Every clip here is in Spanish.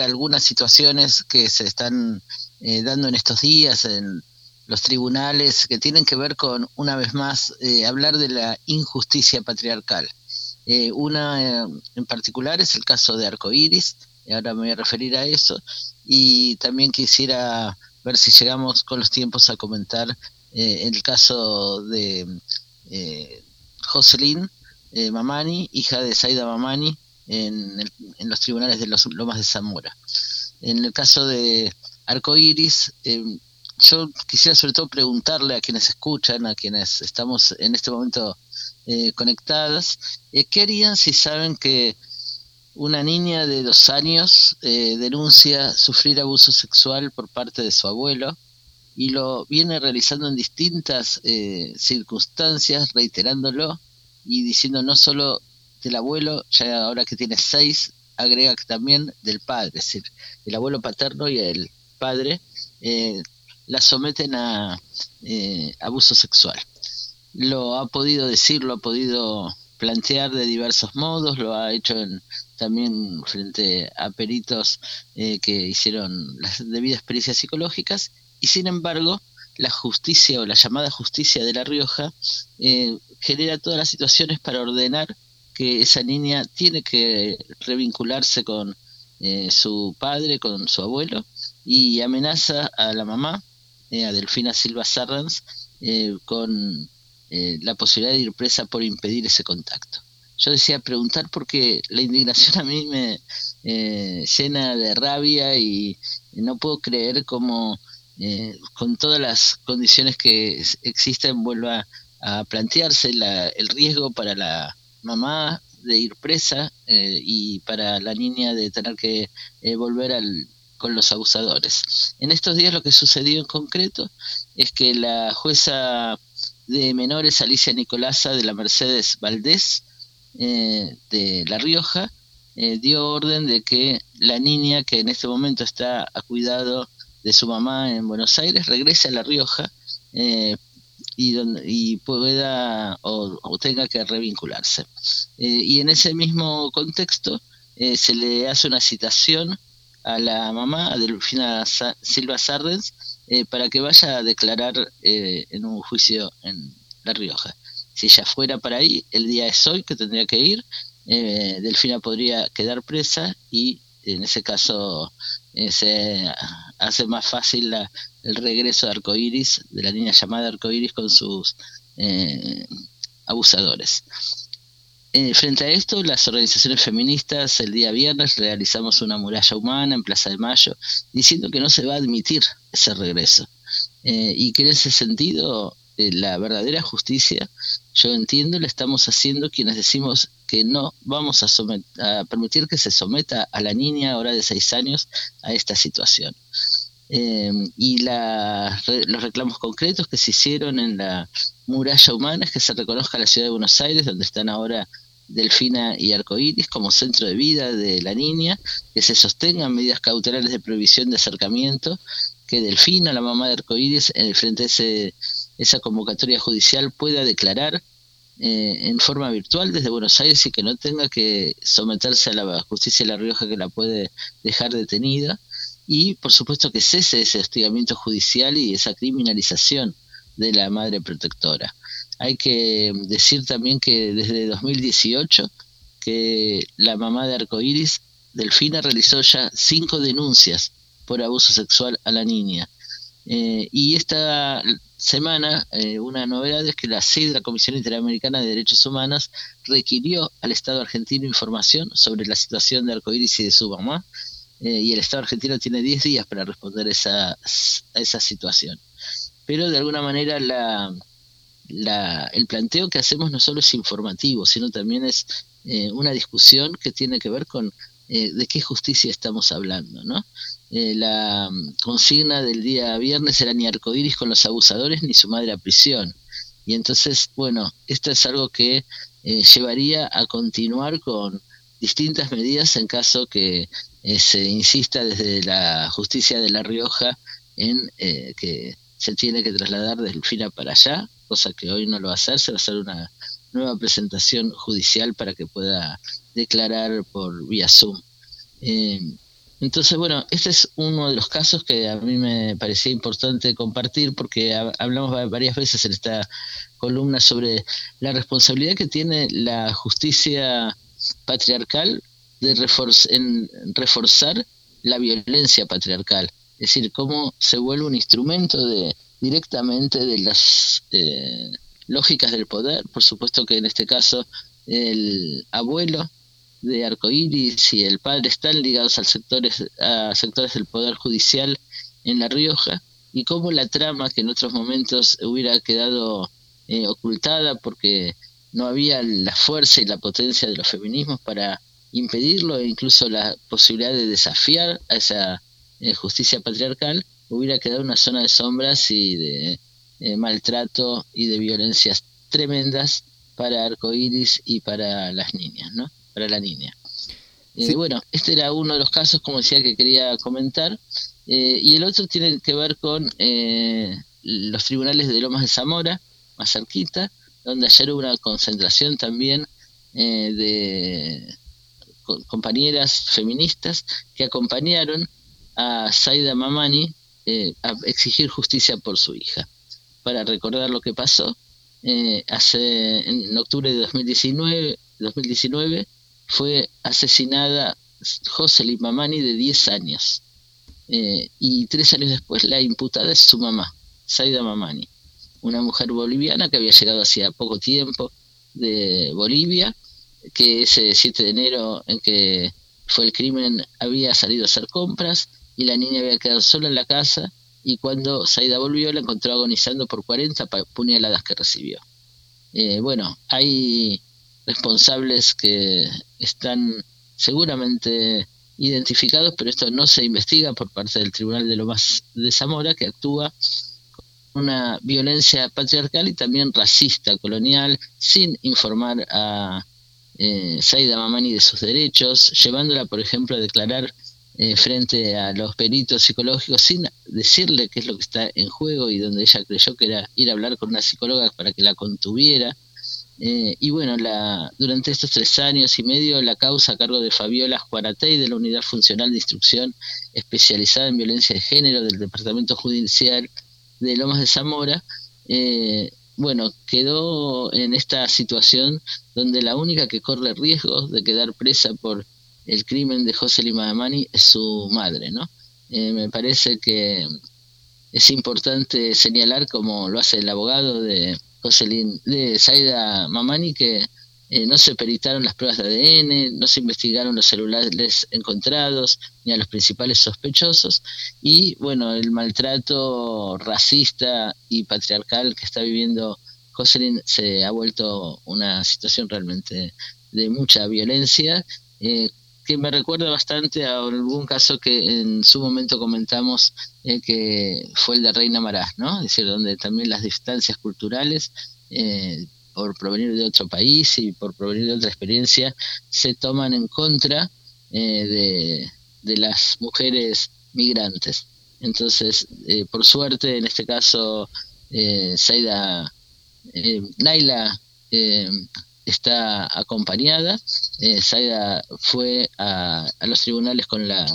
algunas situaciones que se están eh, dando en estos días en los tribunales que tienen que ver con, una vez más, eh, hablar de la injusticia patriarcal. Eh, una en particular es el caso de Arcoiris, y ahora me voy a referir a eso, y también quisiera ver si llegamos con los tiempos a comentar el caso de Jocelyn Mamani, hija de Saida Mamani, en, los tribunales de los Lomas de Zamora. En el caso de Arcoiris, eh, yo quisiera sobre todo preguntarle a quienes escuchan, a quienes estamos en este momento eh, conectadas, eh, ¿qué harían si saben que una niña de dos años eh, denuncia sufrir abuso sexual por parte de su abuelo y lo viene realizando en distintas circunstancias, reiterándolo y diciendo no solo del abuelo, ya ahora que tiene seis, agrega también del padre, es decir, el abuelo paterno y el padre eh, la someten a eh, abuso sexual. Lo ha podido decir, lo ha podido plantear de diversos modos, lo ha hecho también frente a peritos eh, que hicieron las debidas pericias psicológicas y sin embargo la justicia o la llamada justicia de La Rioja genera todas las situaciones para ordenar que esa niña tiene que revincularse con eh, su padre, con su abuelo, y amenaza a la mamá, eh, a Delfina Silva Sarrans, eh, con la posibilidad de ir presa por impedir ese contacto. Yo decía preguntar porque la indignación a mí me llena de rabia y no puedo creer cómo con todas las condiciones que existen vuelva a plantearse el riesgo para la mamá de ir presa eh, y para la niña de tener que eh, volver al, con los abusadores. En estos días lo que sucedió en concreto es que la jueza de menores Alicia Nicolasa de la Mercedes Valdés eh, de La Rioja dio orden de que la niña que en este momento está a cuidado de su mamá en Buenos Aires regrese a La Rioja y, y pueda o, tenga que revincularse. Eh, y en ese mismo contexto eh, se le hace una citación a la mamá, a Delfina Silva Sardens, eh, para que vaya a declarar en un juicio en La Rioja. Si ella fuera para ahí, el día es hoy que tendría que ir, Delfina podría quedar presa y en ese caso se hace más fácil el regreso de Arcoiris, de la niña llamada Arcoiris con sus eh, abusadores. Eh, frente a esto, las organizaciones feministas el día viernes realizamos una muralla humana en Plaza de Mayo diciendo que no se va a admitir ese regreso eh, y que en ese sentido la verdadera justicia, yo entiendo, la estamos haciendo quienes decimos que no vamos a, permitir que se someta a la niña ahora de seis años a esta situación. Em, y los reclamos concretos que se hicieron en la muralla humana es que se reconozca la ciudad de Buenos Aires, donde están ahora Delfina y Arcoíris como centro de vida de la niña, que se sostengan medidas cautelares de prohibición de acercamiento, que Delfina, la mamá de Arcoíris, en el frente de ese, esa convocatoria judicial pueda declarar eh, en forma virtual desde Buenos Aires y que no tenga que someterse a la justicia de La Rioja que la puede dejar detenida y por supuesto que cese ese hostigamiento judicial y esa criminalización de la madre protectora. Hay que decir también que desde 2018 que la mamá de Arcoiris, Delfina, realizó ya cinco denuncias por abuso sexual a la niña. Eh, y esta semana, eh, una novedad es que la CID, la Comisión Interamericana de Derechos Humanos, requirió al Estado argentino información sobre la situación de Arcoiris y de su mamá, eh, y el Estado argentino tiene 10 días para responder esa, esa situación. Pero de alguna manera la, la, el planteo que hacemos no solo es informativo, sino también es eh, una discusión que tiene que ver con de qué justicia estamos hablando, ¿no? Eh, la mm, consigna del día viernes era ni arcoíris con los abusadores ni su madre a prisión. Y entonces, bueno, esto es algo que eh, llevaría a continuar con distintas medidas en caso que eh, se insista desde la justicia de La Rioja en que se tiene que trasladar del FINA para allá, cosa que hoy no lo va a hacer, se va a hacer una nueva presentación judicial para que pueda declarar por vía Zoom. Entonces, bueno, este es uno de los casos que a mí me parecía importante compartir porque hablamos varias veces en esta columna sobre la responsabilidad que tiene la justicia patriarcal de en reforzar la violencia patriarcal. Es decir, cómo se vuelve un instrumento de directamente de las eh, lógicas del poder. Por supuesto que en este caso el abuelo de Arcoíris y el padre están ligados al sectores, a sectores del poder judicial en La Rioja y cómo la trama que en otros momentos hubiera quedado eh, ocultada porque no había la fuerza y la potencia de los feminismos para impedirlo e incluso la posibilidad de desafiar a esa eh, justicia patriarcal, hubiera quedado una zona de sombras y de eh, maltrato y de violencias tremendas para Arcoiris y para las niñas, ¿no? Para la niña. Eh, bueno, este era uno de los casos, como decía, que quería comentar. y el otro tiene que ver con los tribunales de Lomas de Zamora, más cerquita, donde ayer hubo una concentración también de compañeras feministas que acompañaron a Saida Mamani eh, a exigir justicia por su hija. Para recordar lo que pasó, eh, hace en octubre de 2019, 2019 fue asesinada Jocelyn Mamani de 10 años. Eh, y tres años después la imputada es su mamá, Saida Mamani, una mujer boliviana que había llegado hacía poco tiempo de Bolivia que ese 7 de enero en que fue el crimen había salido a hacer compras y la niña había quedado sola en la casa y cuando Saida volvió la encontró agonizando por 40 puñaladas que recibió. Eh, bueno, hay responsables que están seguramente identificados, pero esto no se investiga por parte del Tribunal de Lomas de Zamora, que actúa una violencia patriarcal y también racista, colonial, sin informar a eh, Saida Mamani de sus derechos, llevándola, por ejemplo, a declarar eh, frente a los peritos psicológicos sin decirle qué es lo que está en juego y donde ella creyó que era ir a hablar con una psicóloga para que la contuviera. Eh, y bueno, la, durante estos tres años y medio, la causa a cargo de Fabiola Juaratey de la Unidad Funcional de Instrucción Especializada en Violencia de Género del Departamento Judicial de Lomas de Zamora, eh, bueno, quedó en esta situación donde la única que corre riesgo de quedar presa por el crimen de José Limadamani es su madre, ¿no? Eh, me parece que es importante señalar, como lo hace el abogado de Jocelyn, de Saida Mamani, que eh, no se peritaron las pruebas de ADN, no se investigaron los celulares encontrados ni a los principales sospechosos y bueno, el maltrato racista y patriarcal que está viviendo Jocelyn se ha vuelto una situación realmente de mucha violencia eh, que me recuerda bastante a algún caso que en su momento comentamos eh, que fue el de Reina Marás, ¿no? Es decir, donde también las distancias culturales por provenir de otro país y por provenir de otra experiencia, se toman en contra eh, de, las mujeres migrantes. Entonces, eh, por suerte, en este caso, eh, Saida, eh, Naila está acompañada. Saida fue a, a, los tribunales con la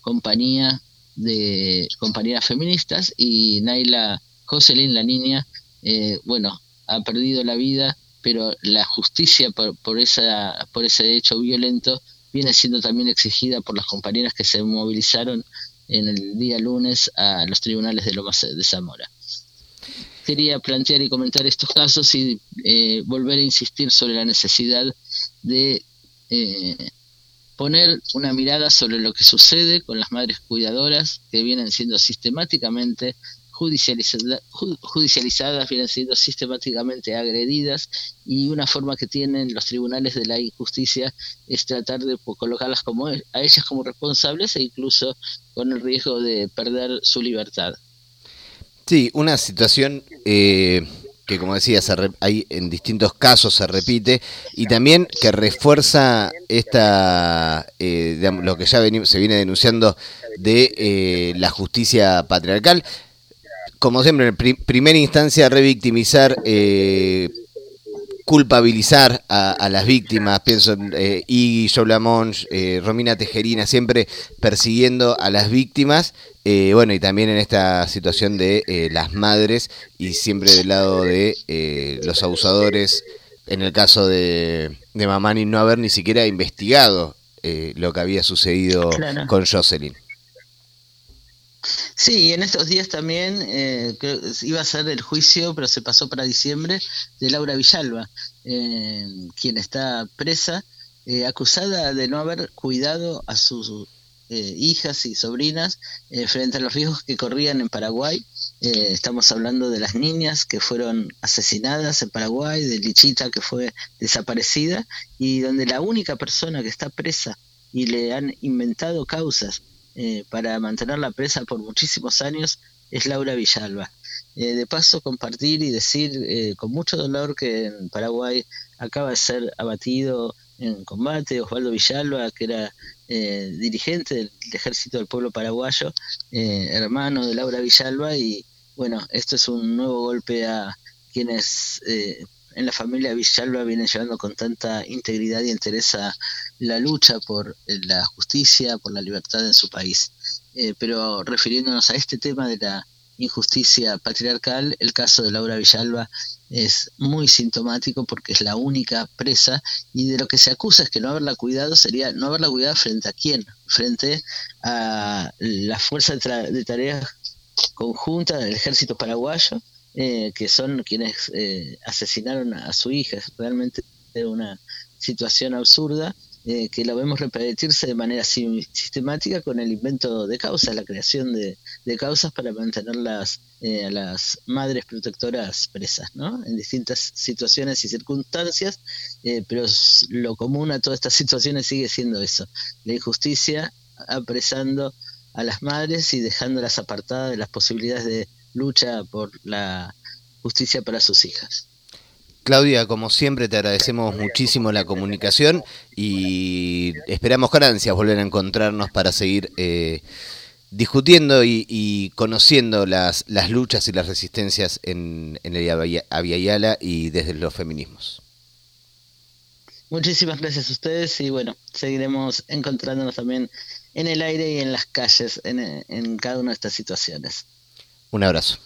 compañía de compañeras feministas y Naila Jocelyn, la niña, bueno, ha perdido la vida, pero la justicia por, por, esa, por ese hecho violento viene siendo también exigida por las compañeras que se movilizaron en el día lunes a los tribunales de Lomas de Zamora. Quería plantear y comentar estos casos y eh, volver a insistir sobre la necesidad de eh, poner una mirada sobre lo que sucede con las madres cuidadoras que vienen siendo sistemáticamente judicializadas, vienen siendo sistemáticamente agredidas y una forma que tienen los tribunales de la injusticia es tratar de colocarlas como a ellas como responsables e incluso con el riesgo de perder su libertad. Sí, una situación eh, que como decía, se hay en distintos casos se repite y también que refuerza esta eh, lo que ya se viene denunciando de eh, la justicia patriarcal como siempre, en primera instancia, revictimizar eh, culpabilizar a, las víctimas, pienso en eh, Iggy, eh, Romina Tejerina, siempre persiguiendo a las víctimas, eh, bueno, y también en esta situación de eh, las madres y siempre del lado de los abusadores, en el caso de, de Mamani no haber ni siquiera investigado lo que había sucedido con Jocelyn. Sí, en estos días también eh, iba a ser el juicio, pero se pasó para diciembre, de Laura Villalba, eh, quien está presa, eh, acusada de no haber cuidado a sus hijas y sobrinas frente a los riesgos que corrían en Paraguay. estamos hablando de las niñas que fueron asesinadas en Paraguay, de Lichita que fue desaparecida, y donde la única persona que está presa y le han inventado causas eh, para mantenerla presa por muchísimos años es Laura Villalba. Eh, de paso, compartir y decir eh, con mucho dolor que en Paraguay acaba de ser abatido en combate Osvaldo Villalba, que era dirigente del Ejército del Pueblo Paraguayo, hermano de Laura Villalba, y bueno, esto es un nuevo golpe a quienes en la familia Villalba viene llevando con tanta integridad y interesa la lucha por eh, la justicia, por la libertad en su país. Eh, pero refiriéndonos a este tema de la injusticia patriarcal, el caso de Laura Villalba es muy sintomático porque es la única presa y de lo que se acusa es que no haberla cuidado sería no haberla cuidado frente a quién, frente a la fuerza de, tareas conjunta del ejército paraguayo eh, que son quienes eh, asesinaron a su hija. Es realmente una situación absurda eh, que la vemos repetirse de manera sistemática con el invento de causas, la creación de, causas para mantenerlas a las madres protectoras presas, ¿no? En distintas situaciones y circunstancias, pero lo común a todas estas situaciones sigue siendo eso, la injusticia apresando a las madres y dejándolas apartadas de las posibilidades de lucha por la justicia para sus hijas. Claudia, como siempre te agradecemos muchísimo la comunicación y esperamos con ansias volver a encontrarnos para seguir eh, discutiendo y, conociendo las, las luchas y las resistencias en, en el Aviala y desde los feminismos. Muchísimas gracias a ustedes y bueno, seguiremos encontrándonos también en el aire y en las calles en, en cada una de estas situaciones. Un abrazo.